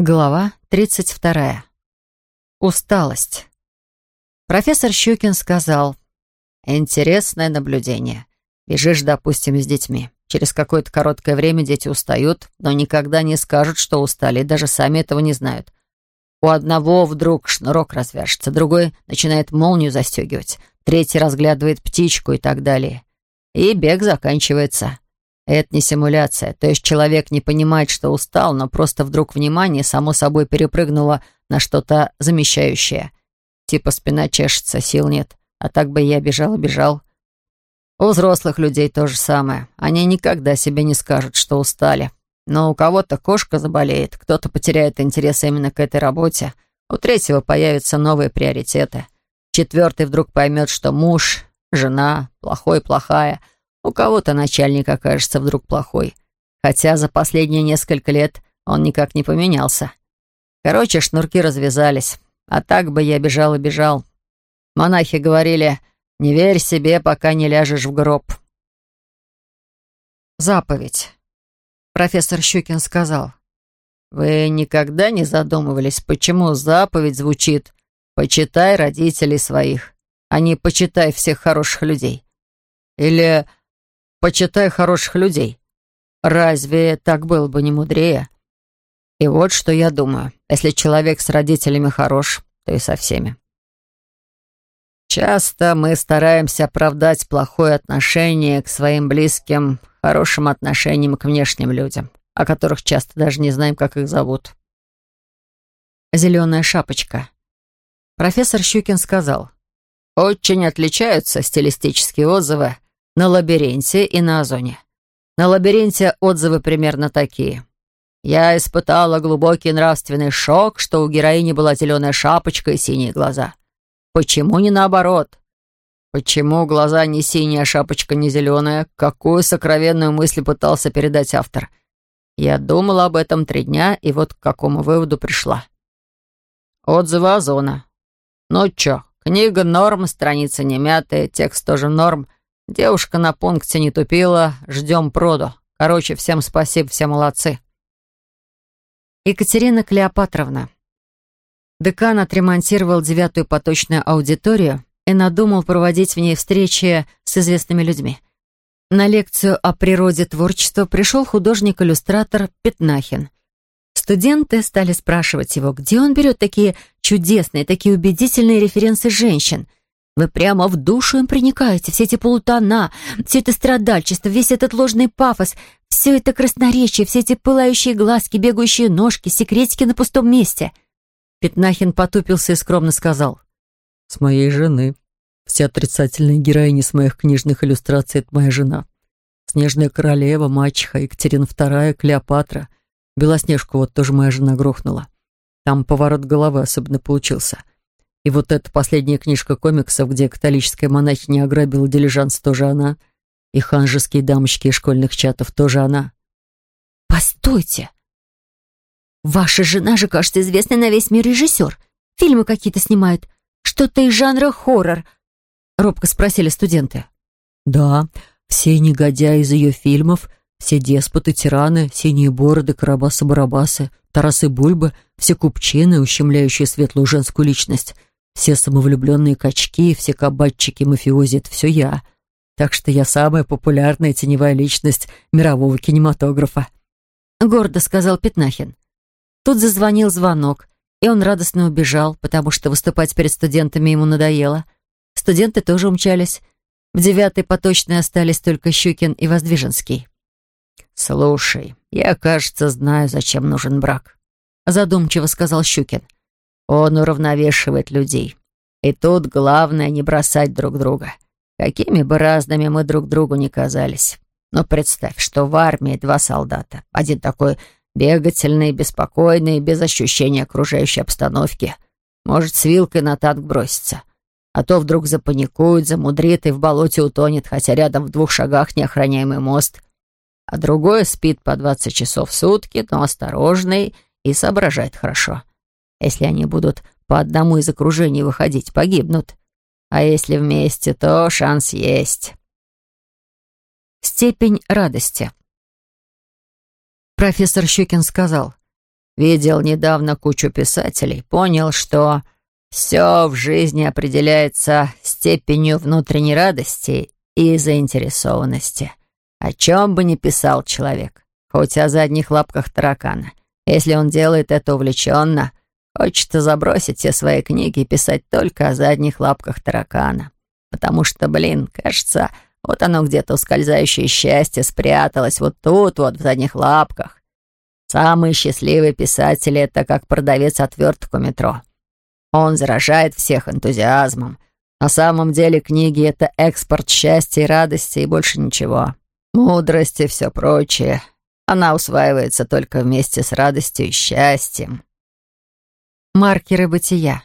Глава 32. Усталость. Профессор Щукин сказал, «Интересное наблюдение. Бежишь, допустим, с детьми. Через какое-то короткое время дети устают, но никогда не скажут, что устали, даже сами этого не знают. У одного вдруг шнурок развяжется, другой начинает молнию застегивать, третий разглядывает птичку и так далее. И бег заканчивается. Это не симуляция, то есть человек не понимает, что устал, но просто вдруг внимание само собой перепрыгнуло на что-то замещающее. Типа спина чешется, сил нет, а так бы я бежал и бежал. У взрослых людей то же самое. Они никогда себе не скажут, что устали. Но у кого-то кошка заболеет, кто-то потеряет интерес именно к этой работе, у третьего появятся новые приоритеты. Четвертый вдруг поймет, что муж, жена, плохой-плохая — у кого-то начальник окажется вдруг плохой, хотя за последние несколько лет он никак не поменялся. Короче, шнурки развязались, а так бы я бежал и бежал. Монахи говорили, не верь себе, пока не ляжешь в гроб. Заповедь. Профессор Щукин сказал. Вы никогда не задумывались, почему заповедь звучит «почитай родителей своих», а не «почитай всех хороших людей»? Или почитай хороших людей. Разве так было бы не мудрее? И вот что я думаю. Если человек с родителями хорош, то и со всеми. Часто мы стараемся оправдать плохое отношение к своим близким хорошим отношением к внешним людям, о которых часто даже не знаем, как их зовут. «Зеленая шапочка». Профессор Щукин сказал, «Очень отличаются стилистические отзывы на лабиринте и на озоне. На лабиринте отзывы примерно такие. Я испытала глубокий нравственный шок, что у героини была зеленая шапочка и синие глаза. Почему не наоборот? Почему глаза не синие, а шапочка не зеленая? Какую сокровенную мысль пытался передать автор? Я думала об этом три дня, и вот к какому выводу пришла. Отзывы Озона. Ну чё, книга норм, страница не мятая, текст тоже норм — Девушка на пункте не тупила, ждем проду. Короче, всем спасибо, все молодцы. Екатерина Клеопатровна. Декан отремонтировал девятую поточную аудиторию и надумал проводить в ней встречи с известными людьми. На лекцию о природе творчества пришел художник-иллюстратор Петнахин. Студенты стали спрашивать его, где он берет такие чудесные, такие убедительные референсы женщин – вы прямо в душу им проникаете, все эти полутона, все это страдальчество, весь этот ложный пафос, все это красноречие, все эти пылающие глазки, бегающие ножки, секретики на пустом месте. Пятнахин потупился и скромно сказал. «С моей жены. Все отрицательные героини с моих книжных иллюстраций — это моя жена. Снежная королева, мачеха, Екатерина II, Клеопатра. Белоснежку вот тоже моя жена грохнула. Там поворот головы особенно получился». И вот эта последняя книжка комиксов, где католическая монахиня ограбила дилижанс, тоже она. И ханжеские дамочки из школьных чатов тоже она. «Постойте! Ваша жена же, кажется, известный на весь мир режиссер. Фильмы какие-то снимает. Что-то из жанра хоррор», — робко спросили студенты. «Да, все негодяи из ее фильмов, все деспоты, тираны, синие бороды, карабасы-барабасы, тарасы-бульбы, все купчины, ущемляющие светлую женскую личность — все самовлюбленные качки, все кабачики, мафиози — это все я. Так что я самая популярная теневая личность мирового кинематографа. Гордо сказал Пятнахин. Тут зазвонил звонок, и он радостно убежал, потому что выступать перед студентами ему надоело. Студенты тоже умчались. В девятой поточной остались только Щукин и Воздвиженский. «Слушай, я, кажется, знаю, зачем нужен брак», — задумчиво сказал Щукин. Он уравновешивает людей. И тут главное не бросать друг друга. Какими бы разными мы друг другу ни казались. Но представь, что в армии два солдата. Один такой бегательный, беспокойный, без ощущения окружающей обстановки. Может, с вилкой на танк броситься. А то вдруг запаникует, замудрит и в болоте утонет, хотя рядом в двух шагах неохраняемый мост. А другой спит по 20 часов в сутки, но осторожный и соображает хорошо. Если они будут по одному из окружений выходить, погибнут. А если вместе, то шанс есть. Степень радости. Профессор Щукин сказал, видел недавно кучу писателей, понял, что все в жизни определяется степенью внутренней радости и заинтересованности. О чем бы ни писал человек, хоть о задних лапках таракана. Если он делает это увлеченно, хочется забросить все свои книги и писать только о задних лапках таракана. Потому что, блин, кажется, вот оно где-то ускользающее счастье спряталось вот тут вот в задних лапках. Самые счастливые писатели — это как продавец отверток у метро. Он заражает всех энтузиазмом. На самом деле книги — это экспорт счастья и радости и больше ничего. Мудрости и все прочее. Она усваивается только вместе с радостью и счастьем. Маркеры бытия.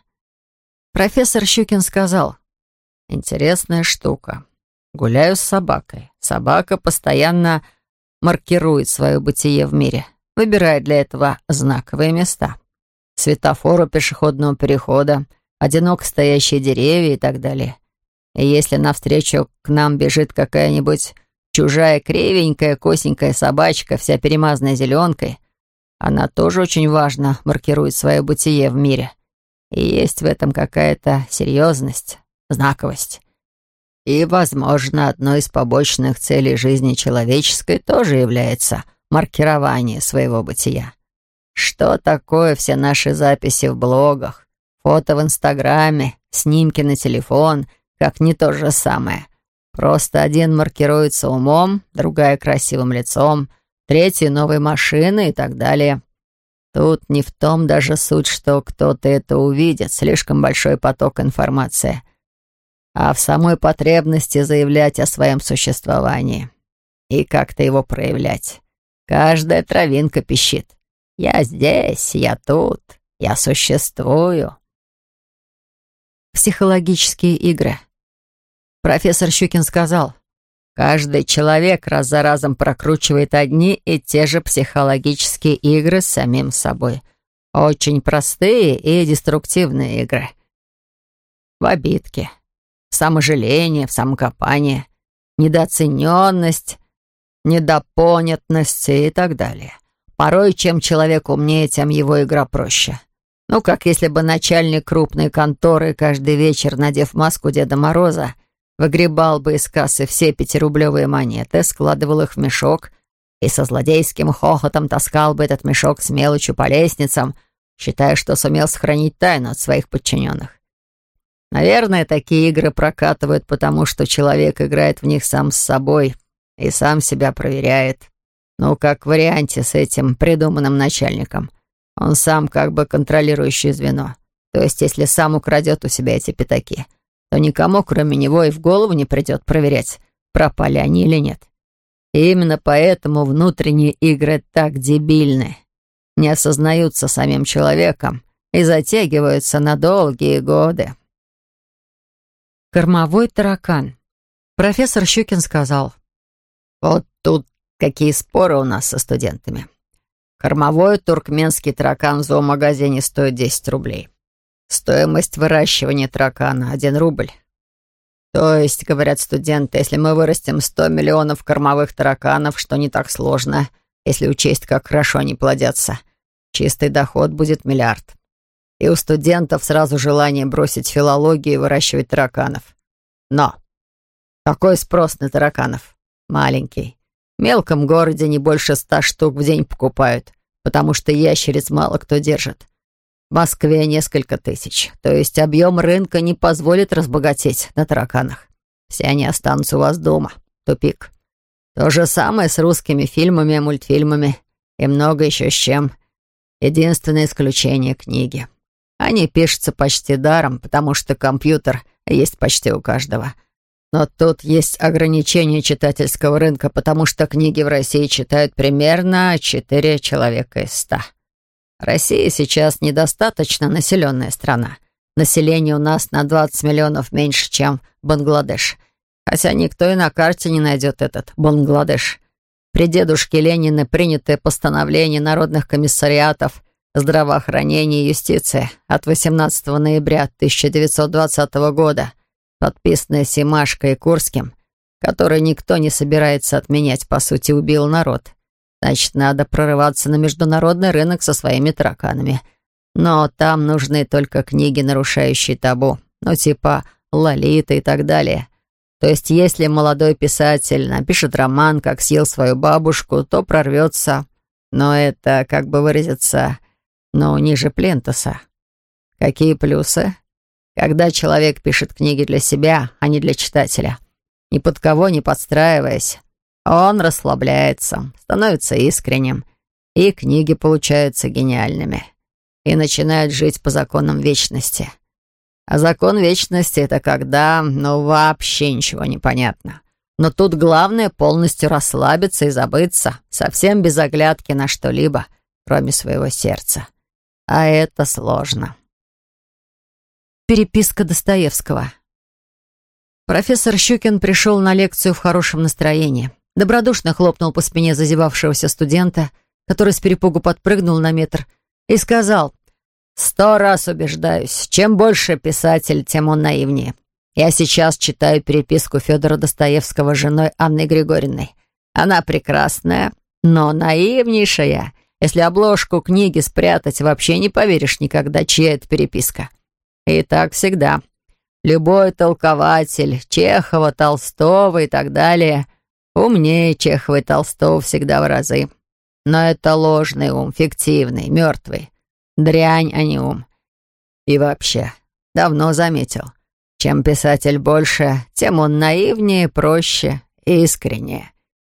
Профессор Щукин сказал, «Интересная штука. Гуляю с собакой. Собака постоянно маркирует свое бытие в мире, выбирает для этого знаковые места. Светофору пешеходного перехода, одиноко стоящие деревья и так далее. И если навстречу к нам бежит какая-нибудь чужая кривенькая косенькая собачка, вся перемазанная зеленкой, она тоже очень важно маркирует свое бытие в мире. И есть в этом какая-то серьезность, знаковость. И, возможно, одной из побочных целей жизни человеческой тоже является маркирование своего бытия. Что такое все наши записи в блогах, фото в Инстаграме, снимки на телефон, как не то же самое. Просто один маркируется умом, другая красивым лицом, третья новой машиной и так далее. Тут не в том даже суть, что кто-то это увидит, слишком большой поток информации — а в самой потребности заявлять о своем существовании и как-то его проявлять. Каждая травинка пищит. «Я здесь, я тут, я существую». Психологические игры. Профессор Щукин сказал, «Каждый человек раз за разом прокручивает одни и те же психологические игры с самим собой. Очень простые и деструктивные игры. В обидке, саможаление, в самокопание, недооцененность, недопонятность и так далее. Порой, чем человек умнее, тем его игра проще. Ну, как если бы начальник крупной конторы каждый вечер, надев маску Деда Мороза, выгребал бы из кассы все пятирублевые монеты, складывал их в мешок и со злодейским хохотом таскал бы этот мешок с мелочью по лестницам, считая, что сумел сохранить тайну от своих подчиненных. Наверное, такие игры прокатывают, потому что человек играет в них сам с собой и сам себя проверяет. Ну, как в варианте с этим придуманным начальником. Он сам как бы контролирующее звено. То есть, если сам украдет у себя эти пятаки, то никому, кроме него, и в голову не придет проверять, пропали они или нет. И именно поэтому внутренние игры так дебильны. Не осознаются самим человеком и затягиваются на долгие годы. Кормовой таракан. Профессор Щукин сказал. Вот тут какие споры у нас со студентами. Кормовой туркменский таракан в зоомагазине стоит 10 рублей. Стоимость выращивания таракана — 1 рубль. То есть, говорят студенты, если мы вырастим 100 миллионов кормовых тараканов, что не так сложно, если учесть, как хорошо они плодятся, чистый доход будет миллиард и у студентов сразу желание бросить филологию и выращивать тараканов. Но какой спрос на тараканов? Маленький. В мелком городе не больше ста штук в день покупают, потому что ящериц мало кто держит. В Москве несколько тысяч, то есть объем рынка не позволит разбогатеть на тараканах. Все они останутся у вас дома. Тупик. То же самое с русскими фильмами, мультфильмами и много еще с чем. Единственное исключение — книги. Они пишутся почти даром, потому что компьютер есть почти у каждого. Но тут есть ограничение читательского рынка, потому что книги в России читают примерно 4 человека из 100. Россия сейчас недостаточно населенная страна. Население у нас на 20 миллионов меньше, чем Бангладеш. Хотя никто и на карте не найдет этот Бангладеш. При дедушке Ленина принятое постановление народных комиссариатов здравоохранения и юстиции от 18 ноября 1920 года, подписанное Симашко и Курским, который никто не собирается отменять, по сути, убил народ. Значит, надо прорываться на международный рынок со своими тараканами. Но там нужны только книги, нарушающие табу. Ну, типа «Лолита» и так далее. То есть, если молодой писатель напишет роман, как съел свою бабушку, то прорвется. Но это, как бы выразиться, но ниже плинтуса. Какие плюсы? Когда человек пишет книги для себя, а не для читателя, ни под кого не подстраиваясь, он расслабляется, становится искренним, и книги получаются гениальными, и начинает жить по законам вечности. А закон вечности — это когда, ну, вообще ничего не понятно. Но тут главное полностью расслабиться и забыться, совсем без оглядки на что-либо, кроме своего сердца. А это сложно. Переписка Достоевского. Профессор Щукин пришел на лекцию в хорошем настроении. Добродушно хлопнул по спине зазевавшегося студента, который с перепугу подпрыгнул на метр, и сказал, «Сто раз убеждаюсь, чем больше писатель, тем он наивнее. Я сейчас читаю переписку Федора Достоевского с женой Анной Григорьевной. Она прекрасная, но наивнейшая. Если обложку книги спрятать, вообще не поверишь никогда, чья это переписка. И так всегда. Любой толкователь Чехова, Толстого и так далее умнее Чехова и Толстого всегда в разы. Но это ложный ум, фиктивный, мертвый. Дрянь, а не ум. И вообще, давно заметил — чем писатель больше, тем он наивнее, проще и искреннее.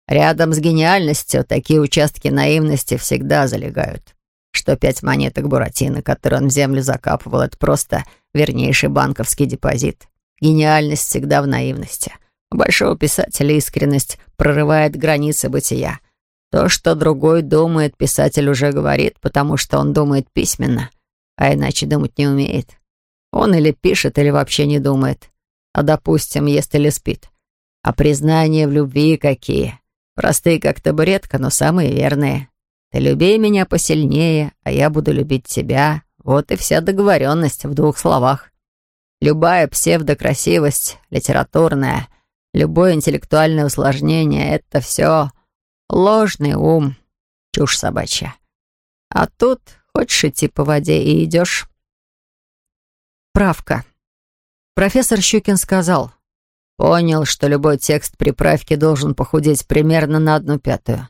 Рядом с гениальностью такие участки наивности всегда залегают. Что пять монеток Буратино, которые он в землю закапывал, это просто вернейший банковский депозит. Гениальность всегда в наивности. Большого писателя искренность прорывает границы бытия. То, что другой думает, писатель уже говорит, потому что он думает письменно, а иначе думать не умеет. Он или пишет, или вообще не думает. А, допустим, ест или спит. А признания в любви какие? Простые, как табуретка, но самые верные. Ты люби меня посильнее, а я буду любить тебя. Вот и вся договоренность в двух словах. Любая псевдокрасивость, литературная, любое интеллектуальное усложнение — это все ложный ум, чушь собачья. А тут хочешь идти по воде и идешь. Правка. Профессор Щукин сказал, «Понял, что любой текст приправки должен похудеть примерно на одну пятую.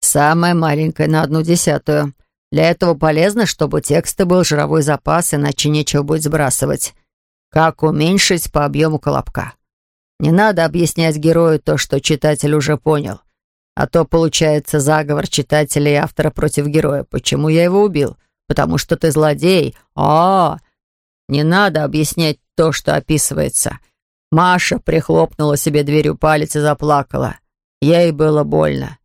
Самое маленькое на одну десятую. Для этого полезно, чтобы у текста был жировой запас, иначе нечего будет сбрасывать. Как уменьшить по объему колобка? Не надо объяснять герою то, что читатель уже понял. А то получается заговор читателя и автора против героя. Почему я его убил? Потому что ты злодей. А, не надо объяснять то, что описывается. Маша прихлопнула себе дверью палец и заплакала. Ей было больно.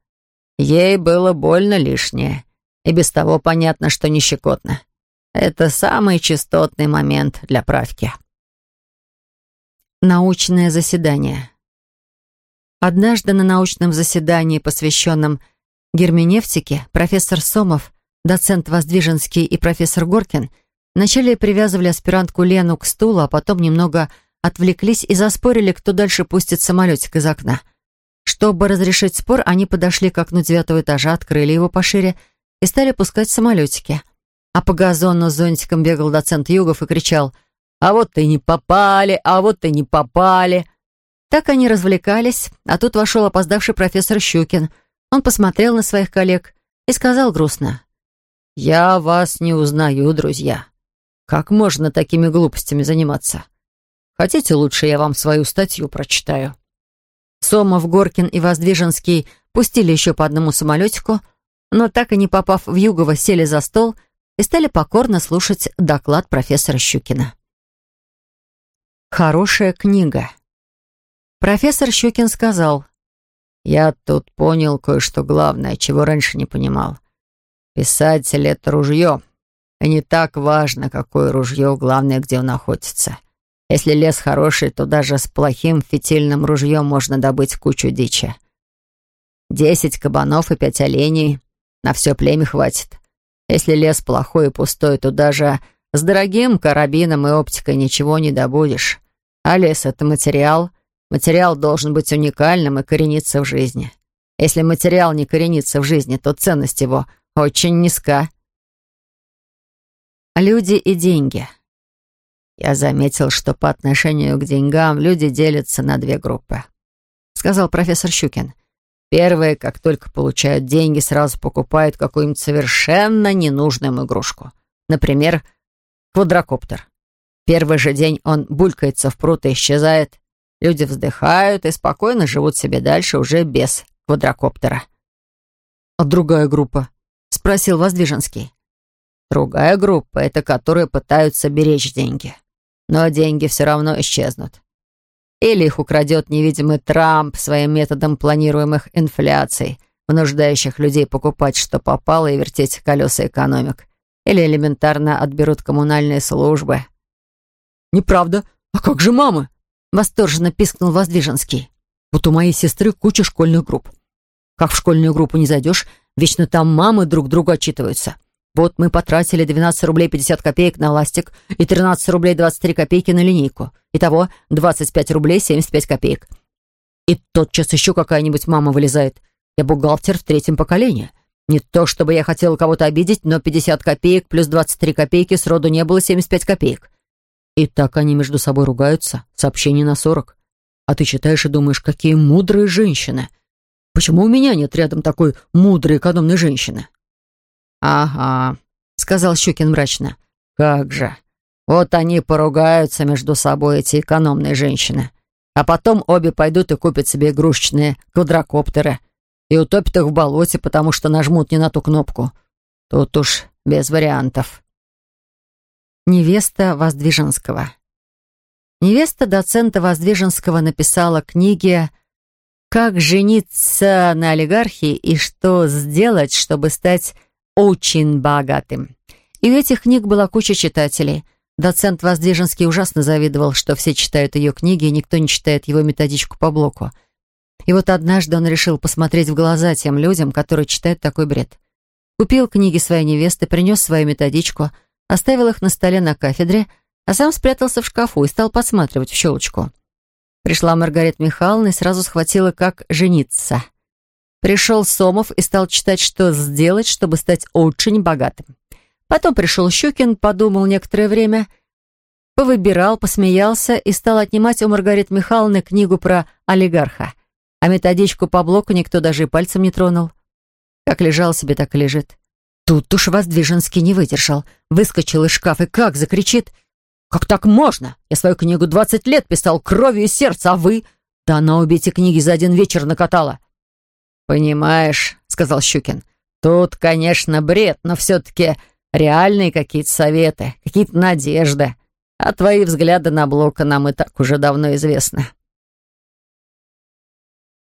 Ей было больно лишнее. И без того понятно, что не щекотно. Это самый частотный момент для правки. Научное заседание. Однажды на научном заседании, посвященном герменевтике, профессор Сомов, доцент Воздвиженский и профессор Горкин – Вначале привязывали аспирантку Лену к стулу, а потом немного отвлеклись и заспорили, кто дальше пустит самолетик из окна. Чтобы разрешить спор, они подошли к окну девятого этажа, открыли его пошире и стали пускать самолетики. А по газону с зонтиком бегал доцент Югов и кричал «А вот ты не попали! А вот ты не попали!» Так они развлекались, а тут вошел опоздавший профессор Щукин. Он посмотрел на своих коллег и сказал грустно «Я вас не узнаю, друзья. Как можно такими глупостями заниматься? Хотите, лучше я вам свою статью прочитаю?» Сомов, Горкин и Воздвиженский пустили еще по одному самолетику, но так и не попав в Югово, сели за стол и стали покорно слушать доклад профессора Щукина. Хорошая книга. Профессор Щукин сказал, «Я тут понял кое-что главное, чего раньше не понимал. Писатель — это ружье, и не так важно, какое ружье, главное, где он находится. Если лес хороший, то даже с плохим фитильным ружьем можно добыть кучу дичи. Десять кабанов и пять оленей. На все племя хватит. Если лес плохой и пустой, то даже с дорогим карабином и оптикой ничего не добудешь. А лес — это материал. Материал должен быть уникальным и корениться в жизни. Если материал не коренится в жизни, то ценность его очень низка. Люди и деньги. Я заметил, что по отношению к деньгам люди делятся на две группы, сказал профессор Щукин. Первые, как только получают деньги, сразу покупают какую-нибудь совершенно ненужную игрушку. Например, квадрокоптер. Первый же день он булькается в пруд и исчезает. Люди вздыхают и спокойно живут себе дальше уже без квадрокоптера. «А другая группа?» — спросил Воздвиженский. «Другая группа — это которые пытаются беречь деньги. Но деньги все равно исчезнут. Или их украдет невидимый Трамп своим методом планируемых инфляций, вынуждающих людей покупать, что попало, и вертеть колеса экономик. Или элементарно отберут коммунальные службы». «Неправда. А как же мамы?» — восторженно пискнул Воздвиженский. «Вот у моей сестры куча школьных групп. Как в школьную группу не зайдешь, вечно там мамы друг другу отчитываются. Вот мы потратили 12 рублей 50 копеек на ластик и 13 рублей 23 копейки на линейку. Итого 25 рублей 75 копеек. И тотчас еще какая-нибудь мама вылезает. Я бухгалтер в третьем поколении. Не то, чтобы я хотела кого-то обидеть, но 50 копеек плюс 23 копейки сроду не было 75 копеек. И так они между собой ругаются. Сообщение на 40. А ты читаешь и думаешь, какие мудрые женщины. Почему у меня нет рядом такой мудрой экономной женщины? «Ага», — сказал Щукин мрачно. «Как же! Вот они поругаются между собой, эти экономные женщины. А потом обе пойдут и купят себе игрушечные квадрокоптеры и утопят их в болоте, потому что нажмут не на ту кнопку. Тут уж без вариантов». Невеста Воздвиженского Невеста доцента Воздвиженского написала книги «Как жениться на олигархии и что сделать, чтобы стать очень богатым». И у этих книг была куча читателей. Доцент Воздвиженский ужасно завидовал, что все читают ее книги, и никто не читает его методичку по блоку. И вот однажды он решил посмотреть в глаза тем людям, которые читают такой бред. Купил книги своей невесты, принес свою методичку, оставил их на столе на кафедре, а сам спрятался в шкафу и стал подсматривать в щелочку. Пришла Маргарита Михайловна и сразу схватила, как жениться. Пришел Сомов и стал читать, что сделать, чтобы стать очень богатым. Потом пришел Щукин, подумал некоторое время, повыбирал, посмеялся и стал отнимать у Маргариты Михайловны книгу про олигарха. А методичку по блоку никто даже и пальцем не тронул. Как лежал себе, так и лежит. Тут уж Воздвиженский не выдержал. Выскочил из шкафа и как закричит — «Как так можно? Я свою книгу двадцать лет писал кровью и сердца, а вы...» «Да она обе эти книги за один вечер накатала». «Понимаешь», — сказал Щукин, «тут, конечно, бред, но все-таки реальные какие-то советы, какие-то надежды. А твои взгляды на Блока нам и так уже давно известны.